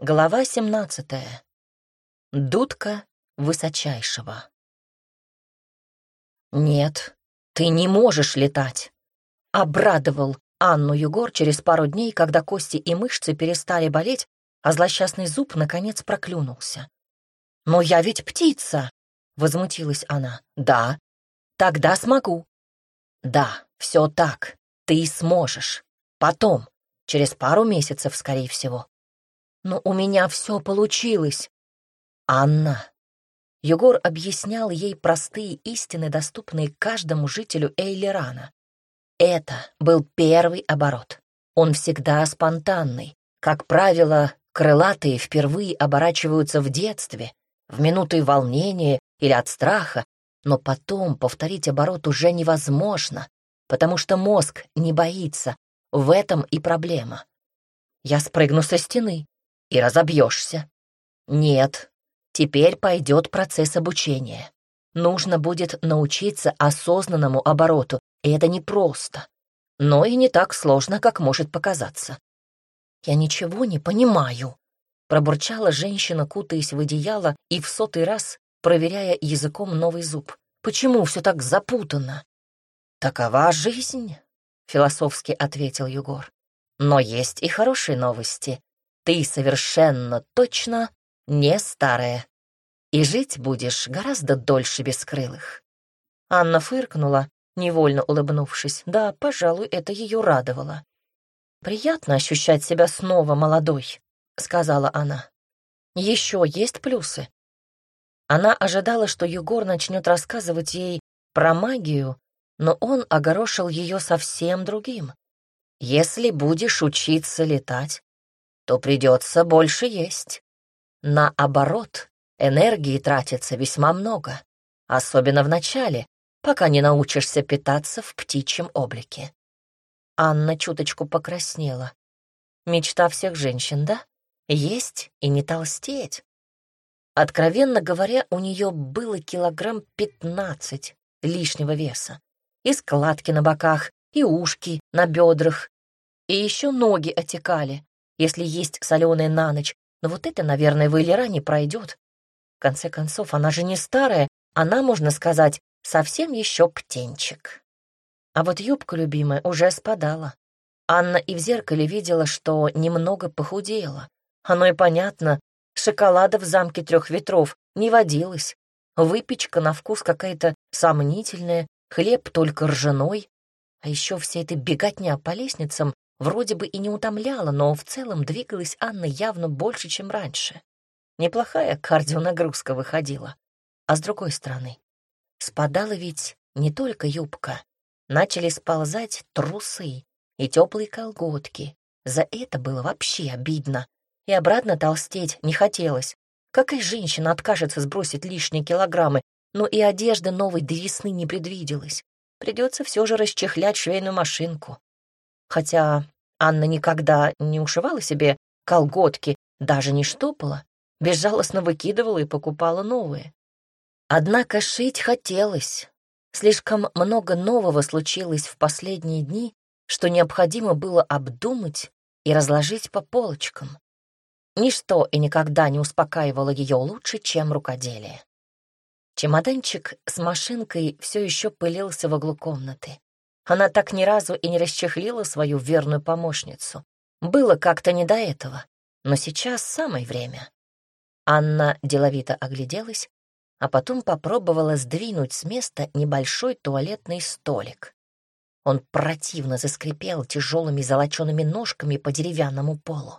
Глава 17. Дудка высочайшего. «Нет, ты не можешь летать», — обрадовал Анну Югор через пару дней, когда кости и мышцы перестали болеть, а злосчастный зуб, наконец, проклюнулся. «Но я ведь птица!» — возмутилась она. «Да, тогда смогу». «Да, все так, ты сможешь. Потом, через пару месяцев, скорее всего. Но у меня все получилось. Анна. Егор объяснял ей простые истины, доступные каждому жителю Эйлерана. Это был первый оборот. Он всегда спонтанный. Как правило, крылатые впервые оборачиваются в детстве, в минуты волнения или от страха, но потом повторить оборот уже невозможно, потому что мозг не боится. В этом и проблема. Я спрыгну со стены, и разобьешься. Нет, теперь пойдет процесс обучения. Нужно будет научиться осознанному обороту, и это непросто, но и не так сложно, как может показаться. «Я ничего не понимаю», — пробурчала женщина, кутаясь в одеяло и в сотый раз проверяя языком новый зуб. «Почему все так запутано?» «Такова жизнь», — философски ответил Югор. «Но есть и хорошие новости ты совершенно точно не старая. И жить будешь гораздо дольше бескрылых. Анна фыркнула, невольно улыбнувшись. Да, пожалуй, это ее радовало. «Приятно ощущать себя снова молодой», — сказала она. «Еще есть плюсы». Она ожидала, что Егор начнет рассказывать ей про магию, но он огорошил ее совсем другим. «Если будешь учиться летать, то придется больше есть. Наоборот, энергии тратится весьма много, особенно в начале, пока не научишься питаться в птичьем облике. Анна чуточку покраснела. Мечта всех женщин, да? Есть и не толстеть. Откровенно говоря, у нее было килограмм пятнадцать лишнего веса. И складки на боках, и ушки на бедрах, и еще ноги отекали, если есть соленые на ночь, но вот это, наверное, в Эйлера не пройдет. В конце концов, она же не старая, она, можно сказать, совсем еще птенчик. А вот юбка любимая уже спадала. Анна и в зеркале видела, что немного похудела. Оно и понятно, шоколада в замке трех ветров не водилось. Выпечка на вкус какая-то сомнительная, хлеб только ржаной. А еще вся эта беготня по лестницам Вроде бы и не утомляла, но в целом двигалась Анна явно больше, чем раньше. Неплохая кардионагрузка выходила. А с другой стороны, спадала ведь не только юбка. Начали сползать трусы и теплые колготки. За это было вообще обидно. И обратно толстеть не хотелось. Какая женщина откажется сбросить лишние килограммы, но и одежды новой до весны не предвиделось. Придется все же расчехлять швейную машинку. Хотя Анна никогда не ушивала себе колготки, даже не штопала, безжалостно выкидывала и покупала новые. Однако шить хотелось. Слишком много нового случилось в последние дни, что необходимо было обдумать и разложить по полочкам. Ничто и никогда не успокаивало ее лучше, чем рукоделие. Чемоданчик с машинкой все еще пылился в углу комнаты. Она так ни разу и не расчехлила свою верную помощницу. Было как-то не до этого, но сейчас самое время. Анна деловито огляделась, а потом попробовала сдвинуть с места небольшой туалетный столик. Он противно заскрипел тяжелыми золочеными ножками по деревянному полу.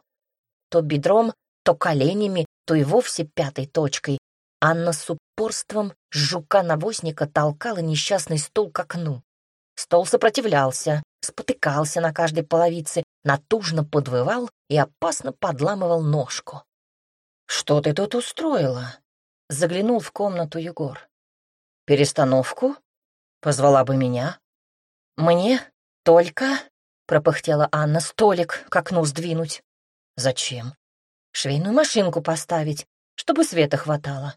То бедром, то коленями, то и вовсе пятой точкой. Анна с упорством жука-навозника толкала несчастный стул к окну. Стол сопротивлялся, спотыкался на каждой половице, натужно подвывал и опасно подламывал ножку. «Что ты тут устроила?» — заглянул в комнату Егор. «Перестановку? Позвала бы меня?» «Мне? Только?» — пропыхтела Анна. «Столик к окну сдвинуть». «Зачем?» «Швейную машинку поставить, чтобы света хватало».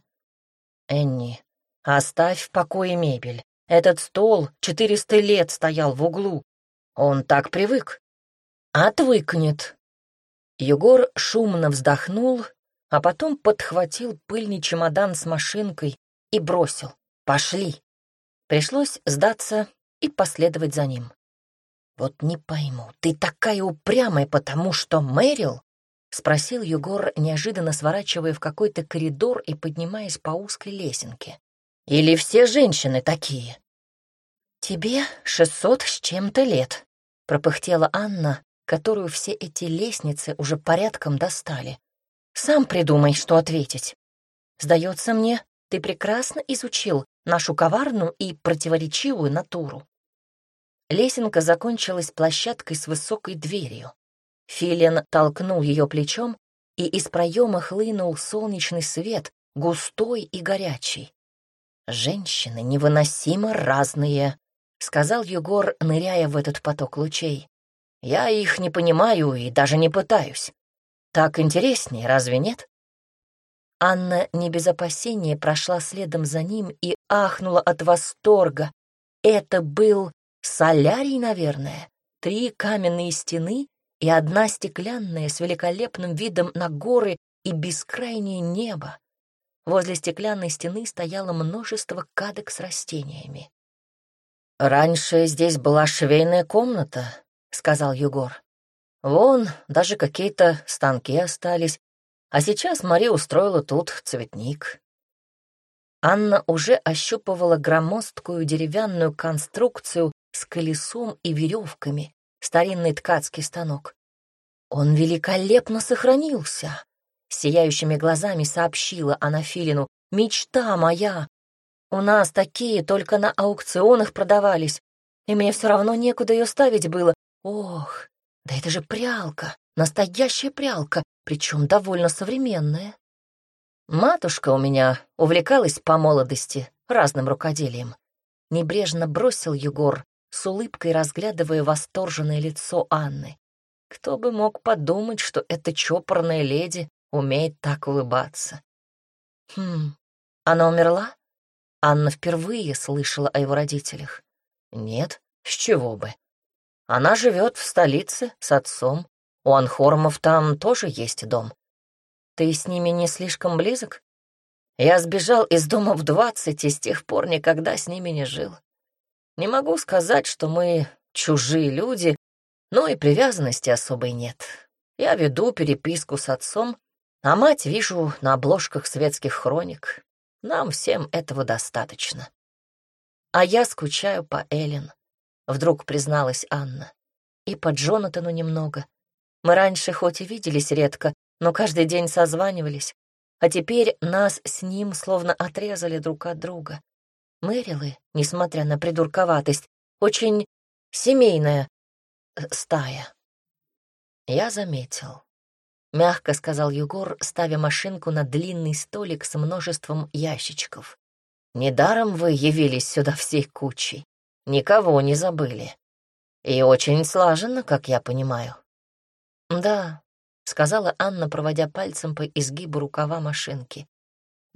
«Энни, оставь в покое мебель. Этот стол четыреста лет стоял в углу. Он так привык. Отвыкнет. Егор шумно вздохнул, а потом подхватил пыльный чемодан с машинкой и бросил. «Пошли!» Пришлось сдаться и последовать за ним. «Вот не пойму, ты такая упрямая, потому что Мэрил?» — спросил Егор, неожиданно сворачивая в какой-то коридор и поднимаясь по узкой лесенке. «Или все женщины такие?» «Тебе шестьсот с чем-то лет», — пропыхтела Анна, которую все эти лестницы уже порядком достали. Сам придумай, что ответить. Сдается мне, ты прекрасно изучил нашу коварную и противоречивую натуру. Лесенка закончилась площадкой с высокой дверью. Филин толкнул ее плечом, и из проема хлынул солнечный свет, густой и горячий. «Женщины невыносимо разные», — сказал Егор, ныряя в этот поток лучей. «Я их не понимаю и даже не пытаюсь. Так интереснее, разве нет? Анна не без опасения прошла следом за ним и ахнула от восторга. Это был солярий, наверное. Три каменные стены и одна стеклянная с великолепным видом на горы и бескрайнее небо. Возле стеклянной стены стояло множество кадок с растениями. «Раньше здесь была швейная комната», — сказал Егор. Вон, даже какие-то станки остались. А сейчас Мария устроила тут цветник. Анна уже ощупывала громоздкую деревянную конструкцию с колесом и веревками, старинный ткацкий станок. Он великолепно сохранился. Сияющими глазами сообщила она Филину. «Мечта моя! У нас такие только на аукционах продавались, и мне все равно некуда ее ставить было. Ох, да это же прялка, настоящая прялка, причем довольно современная. Матушка у меня увлекалась по молодости разным рукоделием. Небрежно бросил Егор, с улыбкой разглядывая восторженное лицо Анны. Кто бы мог подумать, что эта чопорная леди умеет так улыбаться. Хм, она умерла? Анна впервые слышала о его родителях. Нет, с чего бы. Она живет в столице с отцом. У Анхормов там тоже есть дом. Ты с ними не слишком близок? Я сбежал из дома в двадцать и с тех пор никогда с ними не жил. Не могу сказать, что мы чужие люди, но и привязанности особой нет. Я веду переписку с отцом, а мать вижу на обложках светских хроник. Нам всем этого достаточно. А я скучаю по Эллен. — вдруг призналась Анна. «И по Джонатану немного. Мы раньше хоть и виделись редко, но каждый день созванивались, а теперь нас с ним словно отрезали друг от друга. Мэрилы, несмотря на придурковатость, очень семейная э, стая». Я заметил. Мягко сказал Егор, ставя машинку на длинный столик с множеством ящичков. «Недаром вы явились сюда всей кучей. Никого не забыли. И очень слаженно, как я понимаю. Да, сказала Анна, проводя пальцем по изгибу рукава машинки.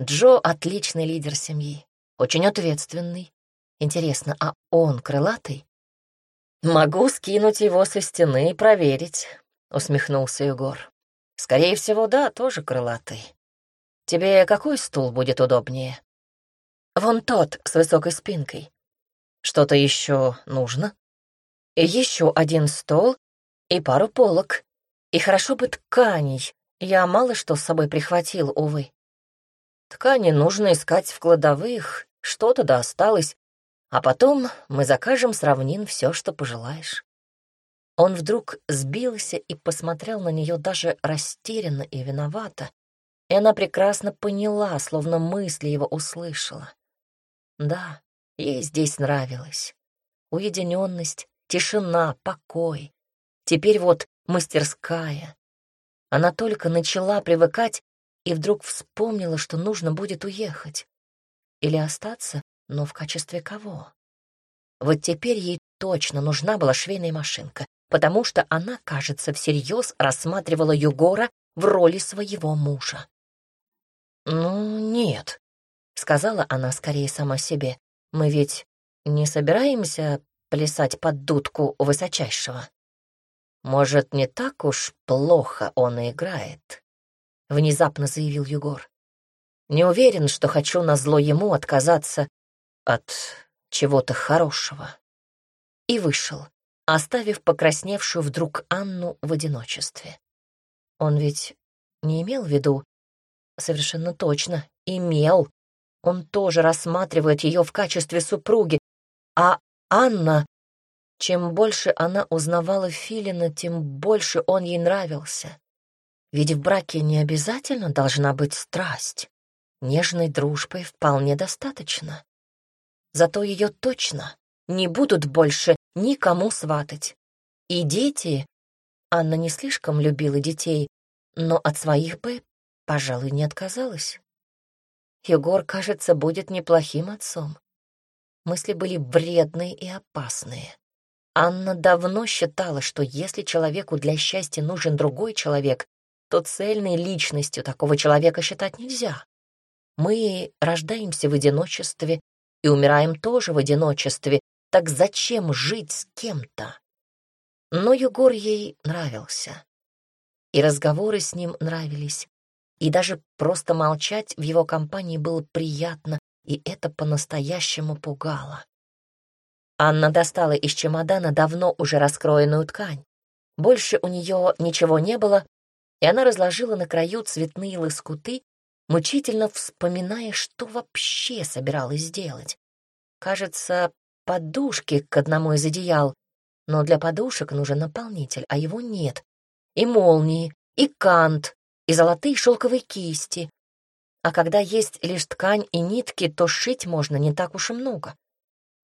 Джо — отличный лидер семьи, очень ответственный. Интересно, а он крылатый? Могу скинуть его со стены и проверить, усмехнулся Егор. Скорее всего, да, тоже крылатый. Тебе какой стул будет удобнее? Вон тот с высокой спинкой. Что-то еще нужно? Еще один стол и пару полок. И хорошо бы тканей. Я мало что с собой прихватил, увы. Ткани нужно искать в кладовых, что-то да осталось, а потом мы закажем с равнин все, что пожелаешь. Он вдруг сбился и посмотрел на нее даже растерянно и виновато, и она прекрасно поняла, словно мысли его услышала. Да, Ей здесь нравилось. Уединенность, тишина, покой. Теперь вот мастерская. Она только начала привыкать и вдруг вспомнила, что нужно будет уехать. Или остаться, но в качестве кого? Вот теперь ей точно нужна была швейная машинка, потому что она, кажется, всерьез рассматривала Югора в роли своего мужа. «Ну, нет», — сказала она скорее сама себе. Мы ведь не собираемся плясать под дудку высочайшего. Может, не так уж плохо он играет, — внезапно заявил Егор. Не уверен, что хочу назло ему отказаться от чего-то хорошего. И вышел, оставив покрасневшую вдруг Анну в одиночестве. Он ведь не имел в виду? Совершенно точно, имел. Он тоже рассматривает ее в качестве супруги, а Анна чем больше она узнавала Филина, тем больше он ей нравился. Ведь в браке не обязательно должна быть страсть. Нежной дружбой вполне достаточно. Зато ее точно не будут больше никому сватать. И дети... Анна не слишком любила детей, но от своих бы, пожалуй, не отказалась. Егор, кажется, будет неплохим отцом. Мысли были вредные и опасные. Анна давно считала, что если человеку для счастья нужен другой человек, то цельной личностью такого человека считать нельзя. Мы рождаемся в одиночестве и умираем тоже в одиночестве, так зачем жить с кем-то? Но Егор ей нравился. И разговоры с ним нравились, и даже просто молчать в его компании было приятно, и это по-настоящему пугало. Анна достала из чемодана давно уже раскроенную ткань. Больше у нее ничего не было, и она разложила на краю цветные лоскуты, мучительно вспоминая, что вообще собиралась сделать. Кажется, подушки к одному из одеял, но для подушек нужен наполнитель, а его нет. И молнии, и кант, и золотые шелковые кисти. А когда есть лишь ткань и нитки, то шить можно не так уж и много.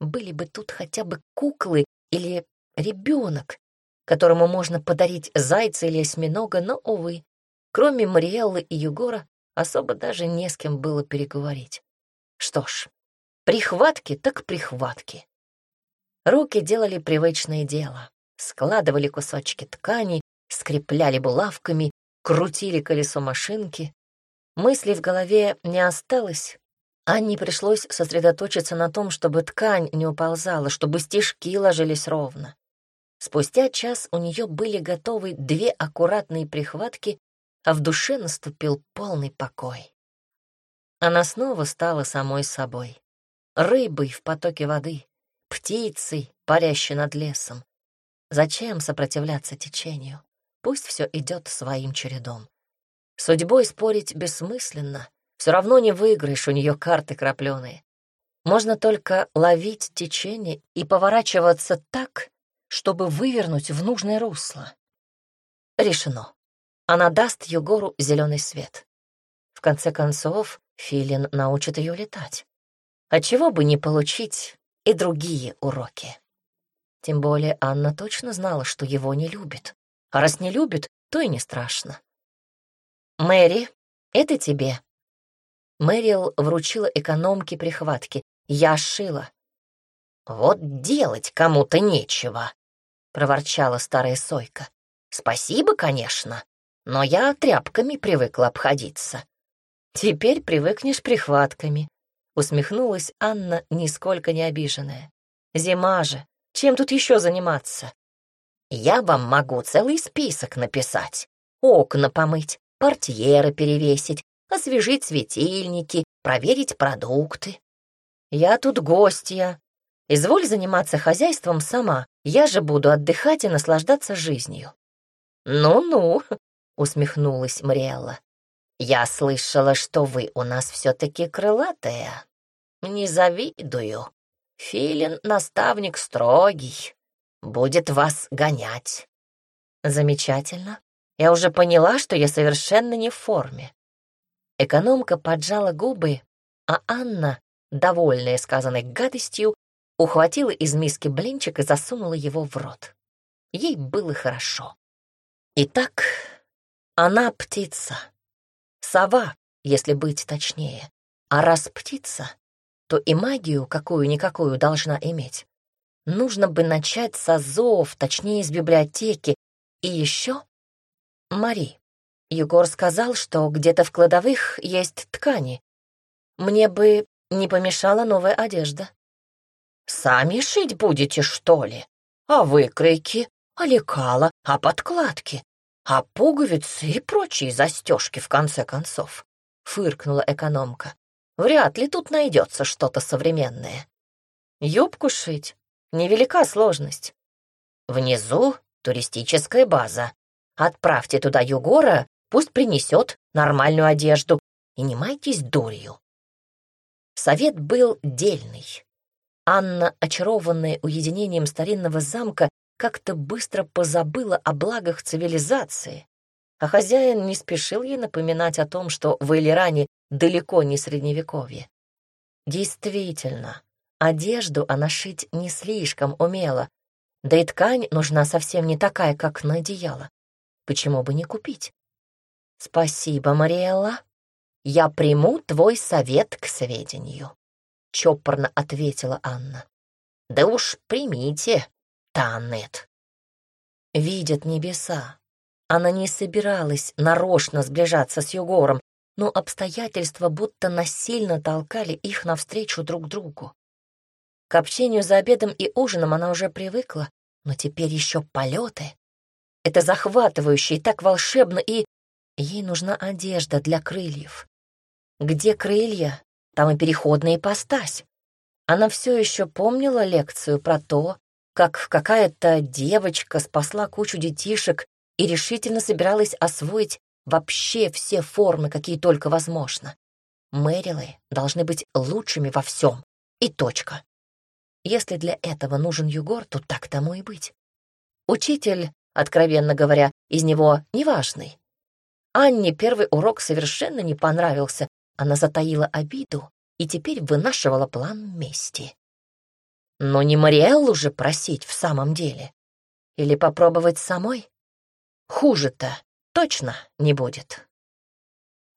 Были бы тут хотя бы куклы или ребенок, которому можно подарить зайца или осьминога, но, увы, кроме Мариэллы и Югора, особо даже не с кем было переговорить. Что ж, прихватки так прихватки. Руки делали привычное дело. Складывали кусочки ткани, скрепляли булавками, крутили колесо машинки. Мыслей в голове не осталось, Анне пришлось сосредоточиться на том, чтобы ткань не уползала, чтобы стежки ложились ровно. Спустя час у нее были готовы две аккуратные прихватки, а в душе наступил полный покой. Она снова стала самой собой. Рыбой в потоке воды, птицей, парящей над лесом. Зачем сопротивляться течению? Пусть все идет своим чередом. Судьбой спорить бессмысленно — все равно не выиграешь, у нее карты крапленые. Можно только ловить течение и поворачиваться так, чтобы вывернуть в нужное русло. Решено. Она даст Егору зеленый свет. В конце концов, Филин научит ее летать. А чего бы не получить и другие уроки. Тем более Анна точно знала, что его не любит. А раз не любит, то и не страшно. «Мэри, это тебе», Мэрил вручила экономке прихватки. Я шила. «Вот делать кому-то нечего», — проворчала старая сойка. «Спасибо, конечно, но я тряпками привыкла обходиться». «Теперь привыкнешь прихватками», — усмехнулась Анна, нисколько не обиженная. «Зима же, чем тут еще заниматься?» «Я вам могу целый список написать. Окна помыть, портьеры перевесить, освежить светильники, проверить продукты. Я тут гостья. Изволь заниматься хозяйством сама, я же буду отдыхать и наслаждаться жизнью. Ну-ну, усмехнулась Мариэлла. Я слышала, что вы у нас все-таки крылатая. Не завидую. Филин — наставник строгий, будет вас гонять. Замечательно. Я уже поняла, что я совершенно не в форме. Экономка поджала губы, а Анна, довольная сказанной гадостью, ухватила из миски блинчик и засунула его в рот. Ей было хорошо. Итак, она птица. Сова, если быть точнее. А раз птица, то и магию какую-никакую должна иметь. Нужно бы начать с азов, точнее, с библиотеки. И еще Мари. Егор сказал, что где-то в кладовых есть ткани. Мне бы не помешала новая одежда. «Сами шить будете, что ли? А выкройки? а лекала, а подкладки, а пуговицы и прочие застежки, в конце концов», — фыркнула экономка. «Вряд ли тут найдется что-то современное. Юбку шить — невелика сложность. Внизу туристическая база. Отправьте туда Югора, пусть принесет нормальную одежду, и не майтесь дурью». Совет был дельный. Анна, очарованная уединением старинного замка, как-то быстро позабыла о благах цивилизации, а хозяин не спешил ей напоминать о том, что в Элиране далеко не средневековье. Действительно, одежду она шить не слишком умела, да и ткань нужна совсем не такая, как на одеяло. Почему бы не купить? Спасибо, Мариэлла. Я приму твой совет к сведению, — чопорно ответила Анна. Да уж примите, Танет. Видят небеса. Она не собиралась нарочно сближаться с Югором, но обстоятельства будто насильно толкали их навстречу друг другу. К общению за обедом и ужином она уже привыкла, но теперь еще полеты. Это захватывающе и так волшебно, и ей нужна одежда для крыльев. Где крылья, там и переходная ипостась. Она все еще помнила лекцию про то, как какая-то девочка спасла кучу детишек и решительно собиралась освоить вообще все формы, какие только возможно. Мэрилы должны быть лучшими во всем. И точка. Если для этого нужен Югор, то так тому и быть. Учитель, откровенно говоря, из него неважный. Анне первый урок совершенно не понравился. Она затаила обиду и теперь вынашивала план мести. Но не Мариэллу же просить в самом деле. Или попробовать самой? Хуже-то точно не будет.